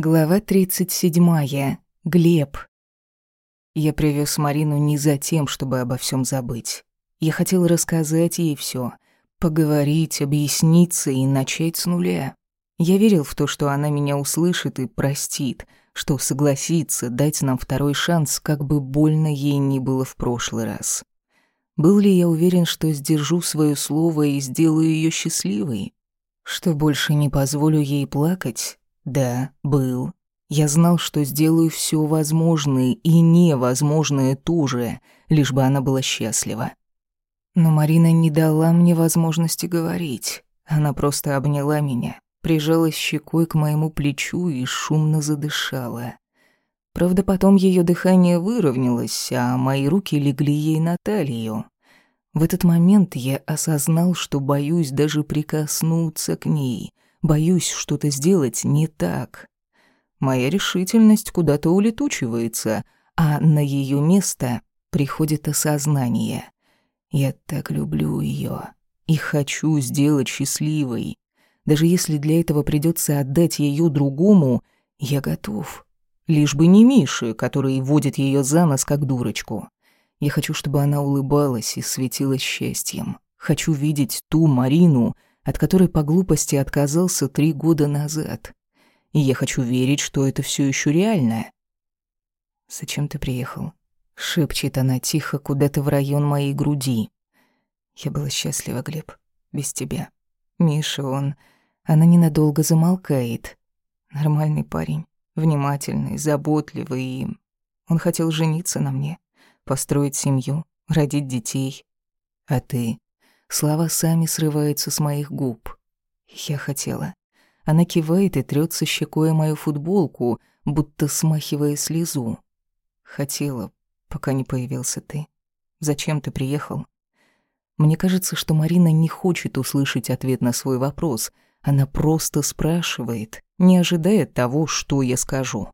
Глава 37. Глеб. Я привез Марину не за тем, чтобы обо всем забыть. Я хотел рассказать ей все, поговорить, объясниться и начать с нуля. Я верил в то, что она меня услышит и простит, что согласится дать нам второй шанс, как бы больно ей ни было в прошлый раз. Был ли я уверен, что сдержу свое слово и сделаю ее счастливой? Что больше не позволю ей плакать? Да, был. Я знал, что сделаю все возможное и невозможное тоже, лишь бы она была счастлива. Но Марина не дала мне возможности говорить. Она просто обняла меня, прижалась щекой к моему плечу и шумно задышала. Правда, потом ее дыхание выровнялось, а мои руки легли ей на талию. В этот момент я осознал, что боюсь даже прикоснуться к ней — Боюсь что-то сделать не так. Моя решительность куда-то улетучивается, а на ее место приходит осознание. Я так люблю ее и хочу сделать счастливой. Даже если для этого придется отдать ее другому, я готов. Лишь бы не Мише, который водит ее за нос как дурочку. Я хочу, чтобы она улыбалась и светилась счастьем. Хочу видеть ту Марину, от которой по глупости отказался три года назад. И я хочу верить, что это все еще реально. «Зачем ты приехал?» — шепчет она тихо куда-то в район моей груди. «Я была счастлива, Глеб, без тебя. Миша, он... Она ненадолго замолкает. Нормальный парень, внимательный, заботливый и... Он хотел жениться на мне, построить семью, родить детей. А ты? Слова сами срываются с моих губ. Я хотела. Она кивает и трется щекой мою футболку, будто смахивая слезу. Хотела, пока не появился ты. Зачем ты приехал? Мне кажется, что Марина не хочет услышать ответ на свой вопрос. Она просто спрашивает, не ожидая того, что я скажу.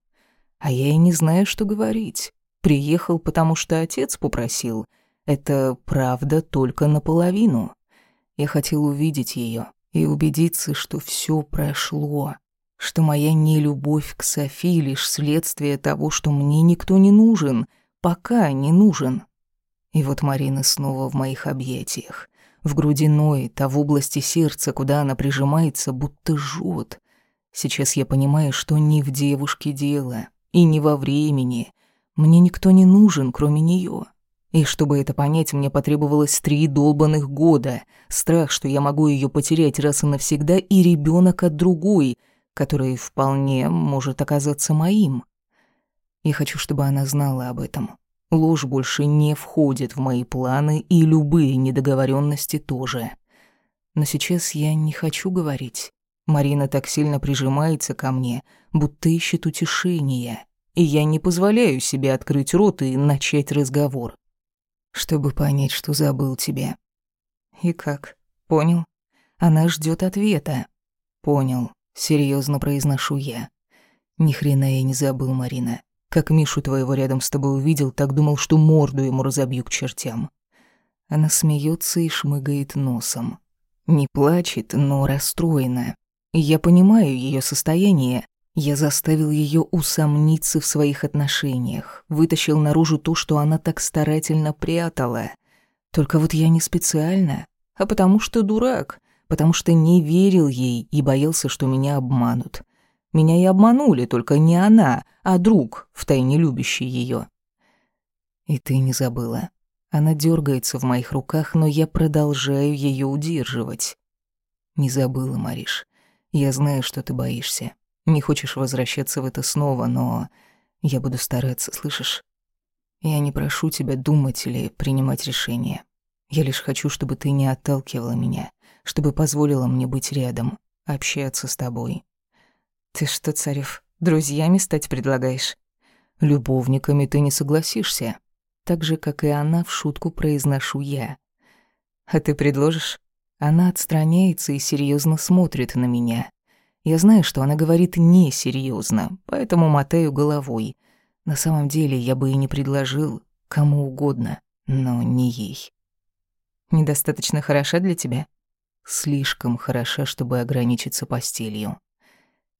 А я и не знаю, что говорить. Приехал, потому что отец попросил — это правда только наполовину. Я хотел увидеть ее и убедиться, что все прошло, что моя нелюбовь к Софи лишь следствие того, что мне никто не нужен, пока не нужен. И вот Марина снова в моих объятиях, в груди ноет, а в области сердца, куда она прижимается, будто жжет. Сейчас я понимаю, что не в девушке дело и не во времени. Мне никто не нужен, кроме нее. И чтобы это понять, мне потребовалось три долбанных года. Страх, что я могу ее потерять раз и навсегда, и ребенок от другой, который вполне может оказаться моим. Я хочу, чтобы она знала об этом. Ложь больше не входит в мои планы, и любые недоговоренности тоже. Но сейчас я не хочу говорить. Марина так сильно прижимается ко мне, будто ищет утешения, и я не позволяю себе открыть рот и начать разговор чтобы понять, что забыл тебя. И как? Понял? Она ждет ответа. Понял. Серьезно произношу я. Ни хрена я не забыл, Марина. Как Мишу твоего рядом с тобой увидел, так думал, что морду ему разобью к чертям. Она смеется и шмыгает носом. Не плачет, но расстроена. Я понимаю ее состояние, я заставил ее усомниться в своих отношениях, вытащил наружу то, что она так старательно прятала. Только вот я не специально, а потому что дурак, потому что не верил ей и боялся, что меня обманут. Меня и обманули, только не она, а друг, втайне любящий ее. И ты не забыла. Она дергается в моих руках, но я продолжаю ее удерживать. Не забыла, Мариш. Я знаю, что ты боишься. Не хочешь возвращаться в это снова, но я буду стараться, слышишь? Я не прошу тебя думать или принимать решения. Я лишь хочу, чтобы ты не отталкивала меня, чтобы позволила мне быть рядом, общаться с тобой. Ты что, Царев, друзьями стать предлагаешь? Любовниками ты не согласишься. Так же, как и она, в шутку произношу я. А ты предложишь? Она отстраняется и серьезно смотрит на меня. Я знаю, что она говорит несерьезно, поэтому мотаю головой. На самом деле я бы и не предложил кому угодно, но не ей. Недостаточно хороша для тебя? Слишком хороша, чтобы ограничиться постелью.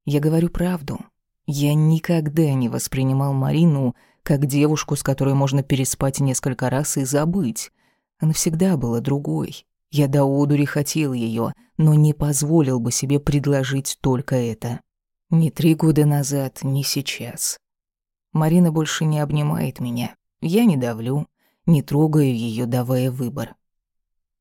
Я говорю правду. Я никогда не воспринимал Марину как девушку, с которой можно переспать несколько раз и забыть. Она всегда была другой. Я до одури хотел ее, но не позволил бы себе предложить только это. Ни три года назад, ни сейчас. Марина больше не обнимает меня. Я не давлю, не трогаю ее, давая выбор.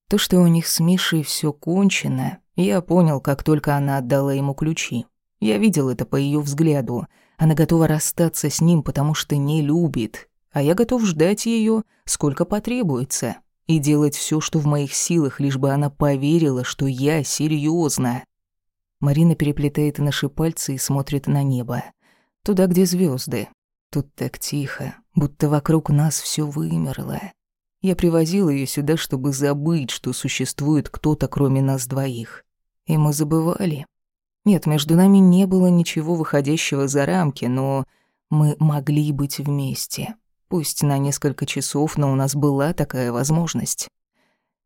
То, что у них с Мишей все кончено, я понял, как только она отдала ему ключи. Я видел это по ее взгляду. Она готова расстаться с ним, потому что не любит. А я готов ждать ее, сколько потребуется. И делать все, что в моих силах, лишь бы она поверила, что я серьезно. Марина переплетает наши пальцы и смотрит на небо. Туда, где звезды. Тут так тихо, будто вокруг нас все вымерло. Я привозил ее сюда, чтобы забыть, что существует кто-то, кроме нас двоих. И мы забывали. Нет, между нами не было ничего выходящего за рамки, но мы могли быть вместе. Пусть на несколько часов, но у нас была такая возможность.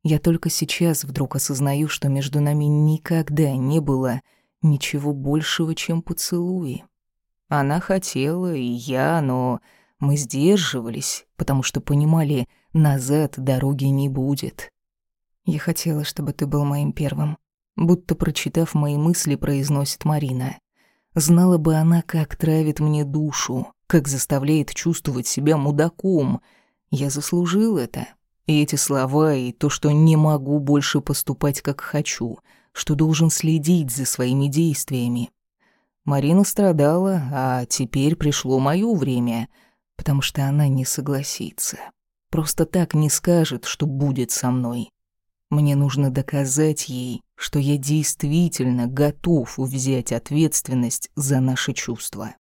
Я только сейчас вдруг осознаю, что между нами никогда не было ничего большего, чем поцелуи. Она хотела, и я, но мы сдерживались, потому что понимали, назад дороги не будет. Я хотела, чтобы ты был моим первым будто прочитав мои мысли, произносит Марина. Знала бы она, как травит мне душу, как заставляет чувствовать себя мудаком. Я заслужил это. И эти слова, и то, что не могу больше поступать, как хочу, что должен следить за своими действиями. Марина страдала, а теперь пришло моё время, потому что она не согласится. Просто так не скажет, что будет со мной. Мне нужно доказать ей, что я действительно готов взять ответственность за наши чувства.